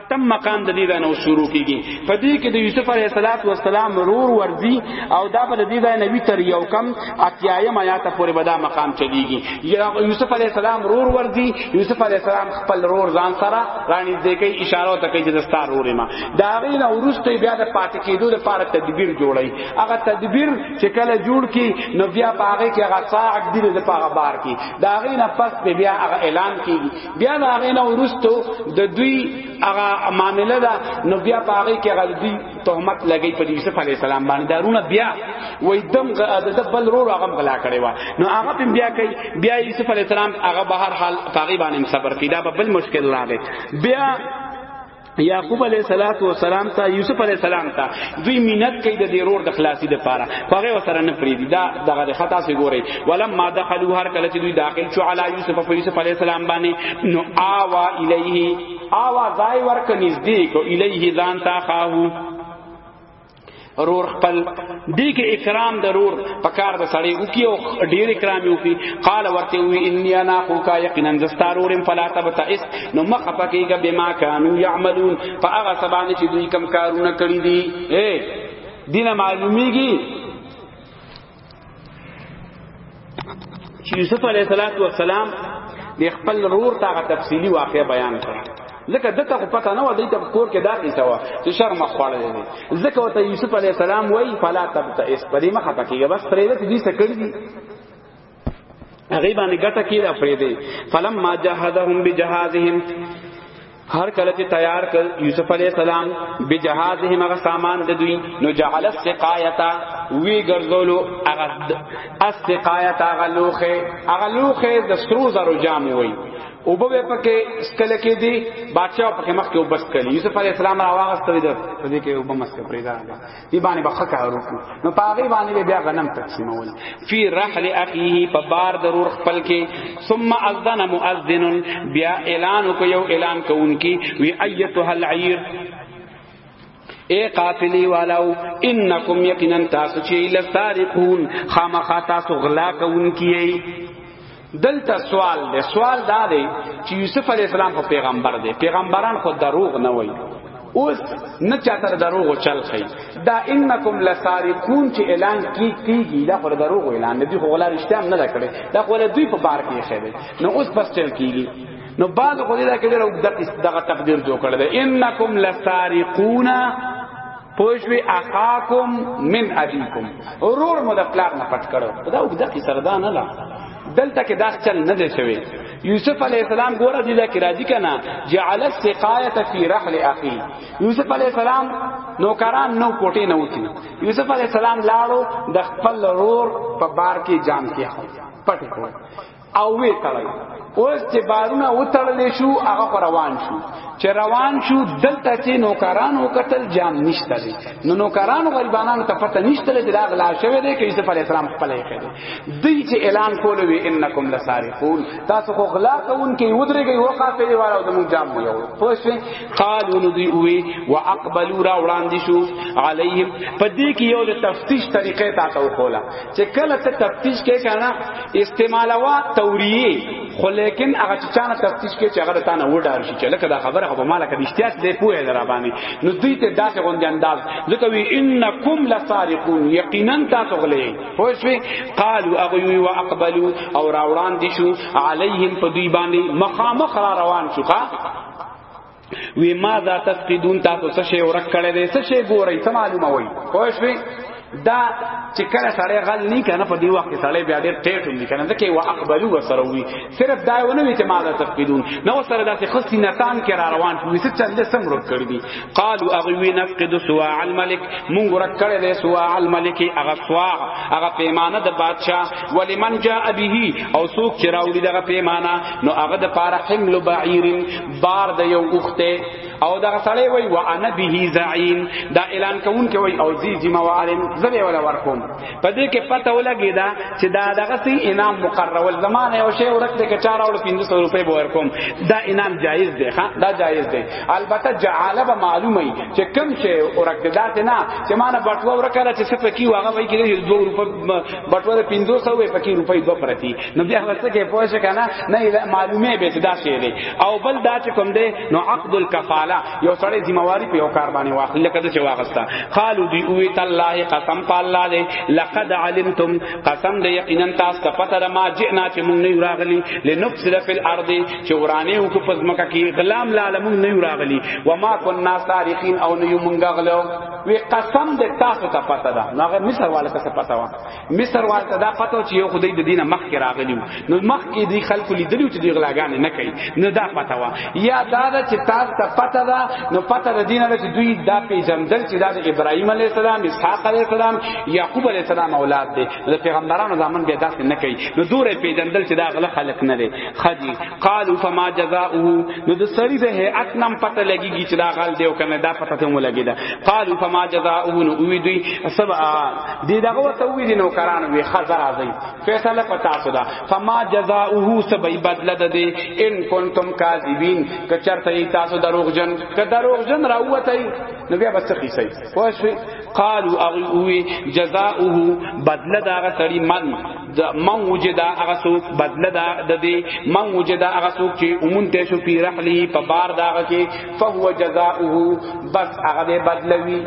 اتم مقام د دې ځای نه شروع کیږي په دې کې د یوسف علیه السلام رور ورځي او دا په دې ځای نه وی تر یو کم اتیایم آیات پورې به دا مقام چلیږي یوسف علیه السلام رور ورځي یوسف علیه السلام خپل رور ځان سره رانی دې کوي اشاره ته کوي چې ستار رور ما دا غي نه ورسته بیا د پاتې کېدو لپاره تدبیر جوړي هغه تدبیر چې کله جوړ کی نو بیا باغې کې هغه ساعت دې لپاره بار کی دا غي نه پس بیا هغه اعلان کیږي بیا دا غینه ورستو د دوی هغه معاملې دا نو بیا پاره کې هغه دوی تهمت لګی په یوسف علی السلام باندې دارونه بیا وې دم د بل رو هغه غلا کړي وا نو هغه پم بیا کوي بیا یوسف علی السلام هغه بهر حال پاره باندې صبر کیدا بل مشکل راغی بیا یعقوب علیہ الصلات والسلام ته یوسف علیہ السلام ته دوی مینت کوي د دې رور د خلاصي د پاره هغه وسره نه پریدي دا دغه د خطا سي ګوري ولم ما دخلوا هر کله چې دوی داخل شو علی یوسف او یوسف علیہ السلام باندې نو آوا الیه آوا ځای ورک نږدې کو الیه ځان تا خاهو رور خپل دی کې اکرام ضرور پکار د سړی او کیو ډیر اکرام یو کی قال ورته وی انی انا خوکا یقینا زستارورم فلا تبتئس نو مخ پکېګه بما کانوا یعملون فاغه سبانه چې دوی کم کارونه کړی دي اے دینه معلومیږي چې یوسف علیه السلام د خپل رور ته تفصیلی واقعه بیان کړه ځکه دته خو پته نه و دې ته کور کې دا قصه و چې شرم خړل دي ځکه وته یوسف علی السلام وای فلا تبتئس پرې مخه پکې بس پرې دې څه کړی دي هغه باندې ګټه کې افریدي فلم ما جهادهم بجهازهم هر کله چې تیار کړ یوسف علی السلام به جهازهم هغه سامان د دوی نو جعل السقایتا وی ګرځولو هغه السقایتا هغه لوخه هغه لوخه د سرو زرو جام وی او به پکې سکل کې دی بادشاہ پکې مخ کې وبس کړي یوسف علی السلام راوغسته دی په دې کې وبمس کې پریدا دی باندې بخ کار وکړو نو پاغي باندې بیا غنم تقسیمول فی رحل اخیه په بار ضرور خپل کې ثم اذن مؤذن بیا اعلان کو یو اعلان کوونکی وی ایتها العیر اے قافلی والاو انکم یقینا تاسو چې لسارقون خامخا تاسو غلا کوونکی دلته سوال دی سوال دا دی چې یوسف علی السلام خو پیغمبر دی پیغمبران خو دروغ نه وایي اوس نه چاته دروغ چل خي دا انکم لسارقون چې اعلان کی کیږي دا خو دروغ اعلان دی خو غلا رښتیا هم نه کړي دا خو له دوی په بار کې خېره نو اوس بس چل کیږي نو بعد خو دې دا کې دغه تقدیر جوړ کړل انکم لسارقون پوښوی اخاکم من ابيکم ورور مو د پلار نه پټ کړو دا وګدا کی سردا نه لا دلته کې داس چل نه دی شوی یوسف علی السلام ګوره دی لکه راضی کنا جعل السقایه فی رحل اخی یوسف علی السلام نوکران نو کوټه نه وتی یوسف علی السلام لاړو د خپل رور په بار کې جام کې پټ کړو او وی تړل اوس چې بارونه وتړل شو هغه روان شو چې روان شو دلته چې نوکران وکتل جام نشته دي نو نوکران غریبانو ته پته نشته دي دا غلا شوی دی کې یوسف علی السلام خپل یې کړی دوی چې اعلان کول وی انکم لسارقون تاسو خو غلا کوون کې ودرېږي او قافلې والا د موږ جام یو پوه شئ قالو نو دوی وی واقبلوا را وړاندې شو علیهم پدې کې یو د تفتیش طریقې تا ته وکولا چې کله ته تفتیش کې کنه استعمالوا توریه خو لیکن هغه چې چانه تفتیش کې چې هغه تانه وډار شي چې لکه دا خبره خو مالک د اشتیاق دی پوهه درا باندې نو دوی ته داسې غوند انداز ځکه وی انکم لسارقون یقینا تاسو غلې خو شوي قالوا هغه وی واقبلوا او راوړان دي شو علیهم په دوی باندې مخامخ را روان شو وی ما ذا تفقدون تاسو څه شی ورک کړی دی څه شی ګورئ څه معلومه وای خو شوي دا چې کله سړی غل نه کنه په دې وخت کې سړی بیا ډېر ټیټ وي کنه ځکه وا اقبلو وسره وي صرف دا ونه وي چې ما ذا تفقدون نو سره داسې خستی نتان کې را روان شو چې چند سم ورک کړی دی قالوا اغوی نفقد سواع الملك مونږ ورک کړی دی سواع الملك هغه سواع هغه پیمانه د بادشاه ولمن جاء به او څوک چې راوړي دغه پیمانه نو هغه د پاره حمل بعیر بار د یو اوخته او دا سړی وای و انا به زعیم دا اعلان کون کې وای او زی ذمہ وارم زبې ولا ورکوم په دې کې پته ولګی دا چې دا دغه سی انعام مقرر ول زمانه او شی ورک دې کې 4 او 500 روپے به ورکوم دا انعام جایز دی ها دا جایز دی البته جعاله به معلومه چې کم شی ورک دې دا نه چې مانه بټو ورکړه چې څه پکې واغه وای کې 2 روپے بټو 500 وې پکې روپے 2 پرتی نو بیا ورته کې پوه شو کنه نه معلومه به صدا شي دی او بل دا چې کوم دی نو عقد الکفاله یو سړی ذمہواری په یو کار باندې واخل لکه چې واغستا قالو دی او تعالی قسم په الله دی لقد علمتم قسم دی یقینا تاسو ته پته ده ما جئنا چې مونږ نه راغلی لنفسد فی الارض چې ورانه او کو پزمکه کې غلام لالم نه راغلی و ما كنا سارقین او نه یو مونږ غلو وی قسم دی تاسو ته پته ده نو هغه مصر والا ته پته و مصر والته دا پته چې یو خدای د دینه مخ کې راغلی نو مخ کې دی خلکو لیدلی چې دی غلاګان نه کوي نه دا پته وا یا دا دا چې تاسو ته پته ده نو پته د دینه چې دوی دا پیژندل چې دا د ابراهیم علی السلام اسحاق علی السلام یعقوب علی السلام اولاد دي د پیغمبرانو زمان به داسې نه کوي نو دوره پیژندل چې دا غل خلق نه دي خدي قالوا فما جزاؤه نو د سړی د هيئت نام پته لګیږي چې دا غل دی او کنه دا پته ته مو لګی دا قالوا فما جزاؤه نو وی دوی سبع دی دغه وته وی دی نو کران وی خزر ازي فیصله پتا سودا فما جزاؤه سبع بدل د دی ان کنتم کاذبین کچرته تاسو دروغجن ک دروغجن راوته نو بیا بس خې سي پوه قالوا اغوي جزاؤه بدل دا غ سړی من د من وجدا هغه څوک بدله دا د دې من وجدا هغه څوک چې اومون ته شو پی رحلی په بار دا کې فهو جزاؤه بس هغه دې بدلوي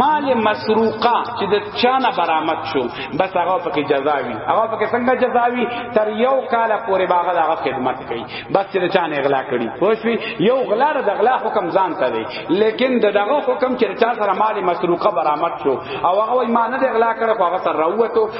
مال مسروقه چې د چانه برامت شو بس هغه پکې جزاوي هغه پکې څنګه جزاوي تر یو کال پورې باغ هغه خدمت کوي بس چې چانه اغلا کړي خوشوي یو غلا د غلا حکم ځان ته دی لیکن د دغه حکم چې چا سره مال مسروقه برامت شو او هغه ما نه اغلا کړ خو هغه سره راوته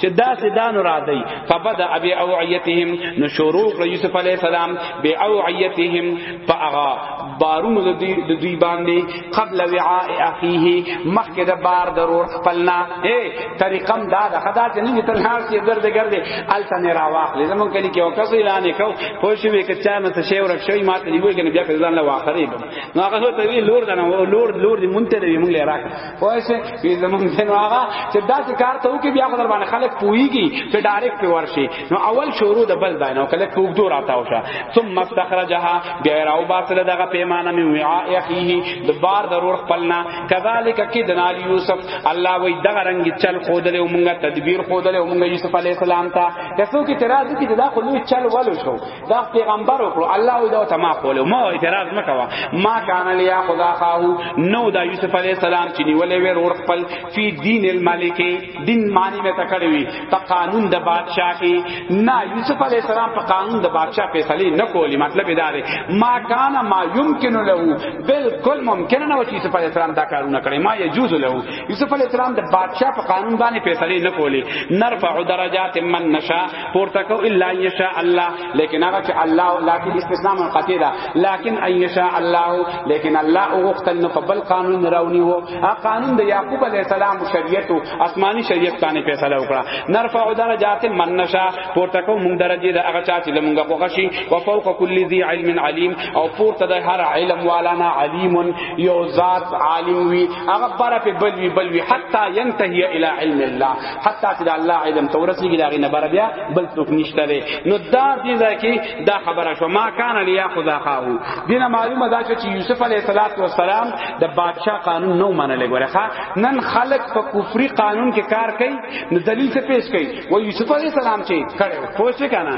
چې داسې دانو را دی فبدا ابي اوعيتهم نو شروع کړ يوسف عليه السلام به اوعيتهم فاغا بارونو د دوی د دوی باندې قبل وعاء اخيه مخکې د بار ضرور خپلنا اے طریقم دا د خدا چې نه تل هر څه ګرځي ګرځي الته نه را واخلې زمون کلی کې وکړ سو اعلان کو خو شي وي که چا نه څه شی ورک شوی ما ته نیول کنه بیا په ځان لا واخرې نو هغه ته وی لور دنه لور لور دې مونته دې مونږ لرا وای سه به زمونږ دینو هغه چې داسې کار ته وکي بیا خو در باندې خلک پويږي چې ډایرکټ په ورشي نو اول شروع د بل دینو کله کوګ دور آتا وشه ثم استخرجها بیا راو باسل دغه پیمانه می وعاء اخیه د بار ضرور خپلنا کذالک کی دنال یوسف الله وی دغه رنگ چل خودل او مونږه تدبیر خودل او مونږه یوسف علی السلام ته کسو کی ترازو کی دا خو لوی چل ولو شو دا پیغمبر وکړو الله وی دا ته ما کوله ما اعتراض مکوا ما کان لیا خدا خاو نو دا یوسف علی السلام چې نیولې ور ور خپل فی دین الملک دین معنی مې تکړوي په قانون د بادشاہ کې نه یوسف علی السلام په قانون د بادشاہ فیصله نه کولی مطلب دا دی ما کان ما یمکن له بالکل ممکن نه و چې یوسف علی السلام دا کارونه کړي ما یجوز له یوسف علی السلام د بادشاہ په قانون باندې فیصله نه کولی نرفع درجات من نشا پورته کو الا ان شاء الله لیکن هغه چې الله لکن استثناء منقطع ده لیکن ان شاء الله لیکن الله وغختل نو قبل قانون راونی وو ا قانون د یعقوب علی السلام شریعت آسمانی شریعت باندې فیصله وکړه نرفع درجات من نشا پورته کو مونږ درجه د هغه چا چې مونږه خوښي او فوق کل ذی علم علیم او پورته د هر علم والا نه علیم یو ذات عالم وی هغه پر په بلوی بلوی حتا ينتهي الى علم الله حتی چې د الله علم تورسیږي دا غي نه بر بیا بل څوک نشته دی نو دا دې ځای کې دا خبره شو ما کان لیا خدا خاو دینه معلومه دا چې یوسف علیه السلام د بادشاہ قانون نو منل غوړه نن خلق په کفری قانون کې کار کوي نو دلیل څه پیش کوي و یوسف علیه السلام چې کړو پوه شئ کنه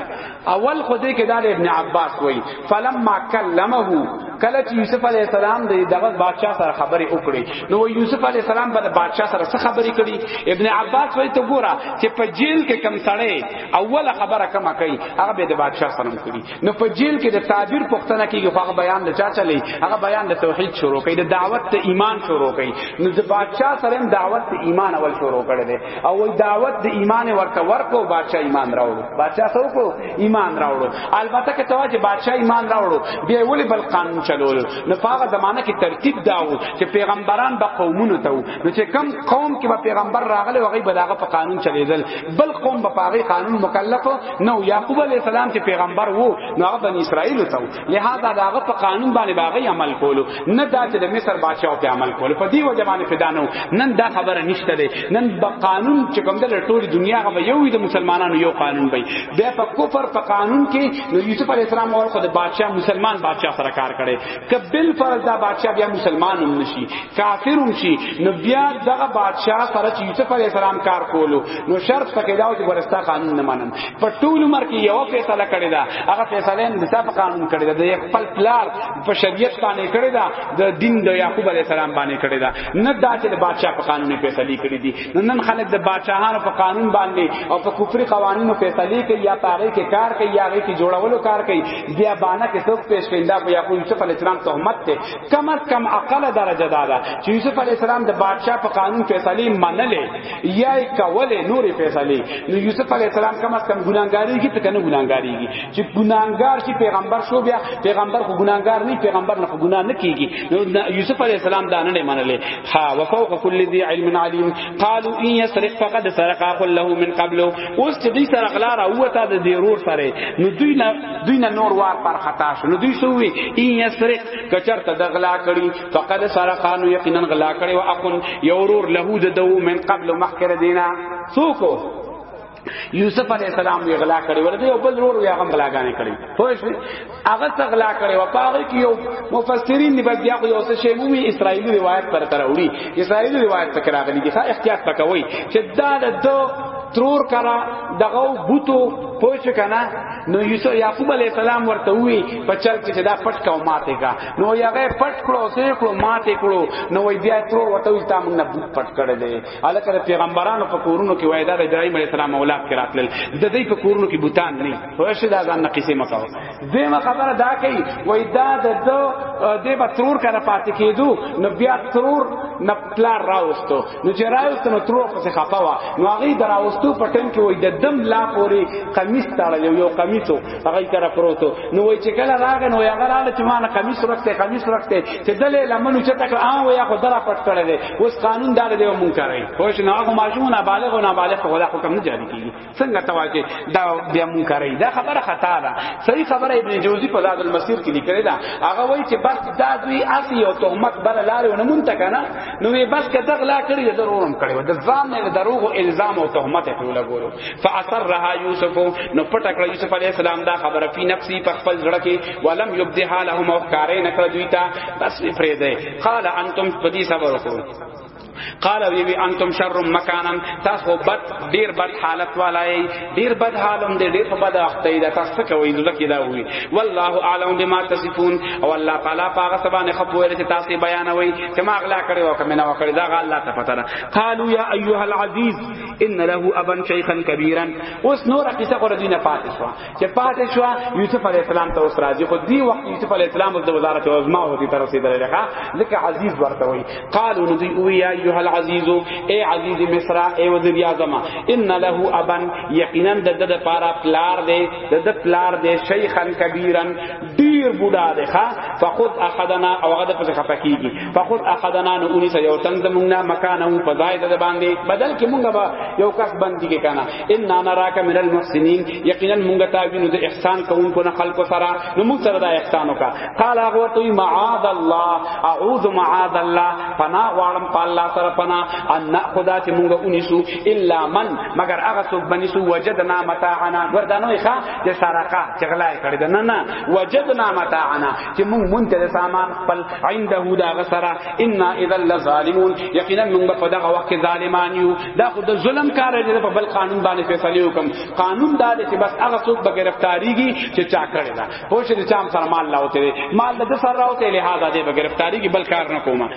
اول خو دې کې دا ابن عباس وای فلما کلمه کله چې یوسف علی السلام د دغه بادشاہ سره خبرې وکړي نو یوسف علی السلام په بادشاہ سره څه خبرې کړي ابن عباس وای ته ګوره چې په جیل کې کم سړی اوله خبره کما کوي هغه به د بادشاہ سره کړي نو په جیل کې د تعبیر پښتنه کېږي خو هغه بیان د چا چلی هغه بیان د توحید شروع کوي د دعوت ته ایمان شروع کوي نو د بادشاہ سره دعوت ته ایمان اول شروع کړي دي او وی دعوت د ایمان ورته ورکو بادشاہ ایمان راوړو بادشاہ څو کو ایمان راوړو البته که ته چې بادشاہ ایمان راوړو بیا ولی بل قانون چلول نو هغه زمانہ کې ترتیب داو چې پیغمبران به قومونو ته نو چې کم قوم کې به پیغمبر راغله وغي بلاغه په قانون چلیدل بل قوم به پاغي قانون مکلف نو یعقوب علی السلام چې پیغمبر وو نو هغه بنی اسرائیل ته لہذا داغه په قانون باندې باغی عمل کولو نه دا چې د مصر بادشاہ په عمل کولو په دی وجه باندې فدانو نن دا خبره نشته دی نن په قانون چې کوم د ټول دنیا غو یو د مسلمانانو یو قانون وي بیا په کفر په قانون کې نو یوسف علی السلام اول خو د بادشاہ مسلمان بادشاہ سره کار کړي ک بل فرض دا بادشاہ بیا مسلمان هم نشي کافر هم شي نو بیا دغه بادشاہ سره چې یوسف علی السلام کار کولو نو شرط پکې دا چې ورستا قانون نه منم په ټول عمر کې یو فیصله کړې ده هغه فیصله هم نصاب قانون کړې ده د خپل پلار په شریعت باندې کړې ده د دین د یعقوب علی السلام باندې کړې ده نه دا چې د بادشاہ په قانون فیصله کړې دي نن خلک د بادشاہانو په قانون باندې او په کفر قوانینو فیصله کوي یا پاره کې کار کوي یا کې جوړولو کار کوي بیا باندې کې څوک پیش کیندا په یعقوب یوسف علی السلام تهمت ته کم از کم عقل درجه دا ده چې یوسف علی السلام د بادشاہ په قانون فیصله منلې یا کولې نورې فیصله نو یوسف علی السلام کم از کم ګناګاری کی تکنه ګناګاری کی چې ګناګار چې پیغمبر شو بیا پیغمبر خو ګناګار نه پیغمبر نه ګنا نه کیږي نو یوسف علی السلام دا نه منلې ها وفوق کل ذی علم علیم قالوا ان یسرق فقد سرق اخ له من قبل اوس چې دې سره غلا را وته د ضرور سره نو دوی نه دوی نه نور وار پر خطا شو نو دوی سوې ان یسرق کچر ته د غلا کړي فقد سرقانو یقینا غلا کړي او اخن یورور له د دو من قبل مخکره دینا سوکو یوسف علی السلام یې غلا کړی ولته یو بل ورو یې هغه غلاګانې کړی خو شي هغه څه غلا کړی او پاره کې یو مفسرین دی بیا خو یو څه شی مومي اسرایلی روایت پر تر وړي اسرایلی روایت تک راغلی دی ښه احتیاط تکوي چې دا د ترور کرا دغه بوتو پوه شو کنه نو یوسف یعقوب علی السلام ورته وی په چل کې دا پټ کاو ماته کا نو یغه پټ کړو سه کړو ماته کړو نو وی بیا تر ورته وی تا موږ نه بوت پټ کړل دی الکه پیغمبرانو په کورونو کې وای دا د ابراهیم علی السلام اولاد کې راتل د دې په کورونو کې بوتان نه هو شه دا ځان نقیسه مکاو دیمه خبره دا کوي وای دا د دې په ترور کنه پاتې کېدو نو بیا ترور نه پلار راوستو نو چې راوست نو ترور پسې خپه وا نو هغه دراوستو په ټیم کې وای د دم لا پوری قمیص تړل یو قمیصو هغه کرا پروتو نو وای چې کله راغ نو هغه راغ چې مان قمیص ورکته قمیص ورکته چې دلې لمنو چې تک آ و یا خو درا پټ کړل اوس قانون دا دی مونږ کوي خو شنو هغه ماشوم نه بالغ نه بالغ خو لا حکم نه جاری کیږي څنګه توا کې دا بیا مون کوي دا خبره خطا ده صحیح خبره ابن جوزی په زاد المسیر کې لیکل دا هغه وایي چې بس دا دوی اسی او تهمت بل لارې ونه مونته کنه نو وی بس کته غلا کړی دا ضرورم کړی و د ځان نه دروغ او الزام او تهمت په لګولو فاثرها یوسف نو پټ کړ یوسف علی السلام دا خبره په نفسي په خپل ځړه کې ولم یبدها لهم او کارې نه کړ دوی ته بس پرې ده قال انتم پدی صبر وکړو قال وی وی انتم شر مکانا تاسو بد ډیر بد حالت والای ډیر بد حالم دې ډیر په بد وخت دی دا تاسو کوي نو لکه دا وی والله اعلم بما تصفون او الله تعالی پاغه سبانه خپوره چې تاسو بیانوي چې ما اغلا کړی او کمنه وکړی دا غا الله ته پته ده قالوا یا ایها العزیز ان له ابا شیخا کبیرا اوس نور قصه قرآن نه پاتې شو چې پاتې شو یوسف علی السلام ته اوس راځي خو دی وخت یوسف علی السلام د وزارت عظما او دې تر رسیدل لکه لکه عزیز ورته وي قالو ندی او یا ایها العزیز ای عزیز مصر ای وزیر اعظم ان له ابا یقینا د د پارا پلار دی د د پلار دی شیخن کبیرن ډیر بوډا دی ها فخود اخذنا او هغه د پس خپکیږي فخود اخذنا نو انیس یو تند مونږه مکانو په ځای د باندې بدل کې مونږه یو کس باندې کې کنه ان نراک من المحسنین یقینا مونږ تا وینو د احسان کوونکو نه خلق سره نو مونږ سره د احسان وکا قال هغه تو معاذ الله اعوذ معاذ الله پنا غواړم په الله سره پنا ان خدا چې مونږ اونیسو الا من مگر هغه څوک بنیسو وجدنا متاعنا وردانو ښا چې سرقه چې غلای کړی ده نه نه وجدنا متاعنا چې مونږ مونږ ته سامان خپل عنده دا غسرا ان اذا لظالمون یقینا مونږ په دغه وخت ظالمان یو دا خو د ظلم کار دی په بل قانون باندې فیصله وکم قانون دا دی چې بس هغه څوک به گرفتاریږي چې چا کړی دا خو چې چا سره مال لاوته مال د سر راوته لہذا دی به گرفتاریږي بل کار نه کومه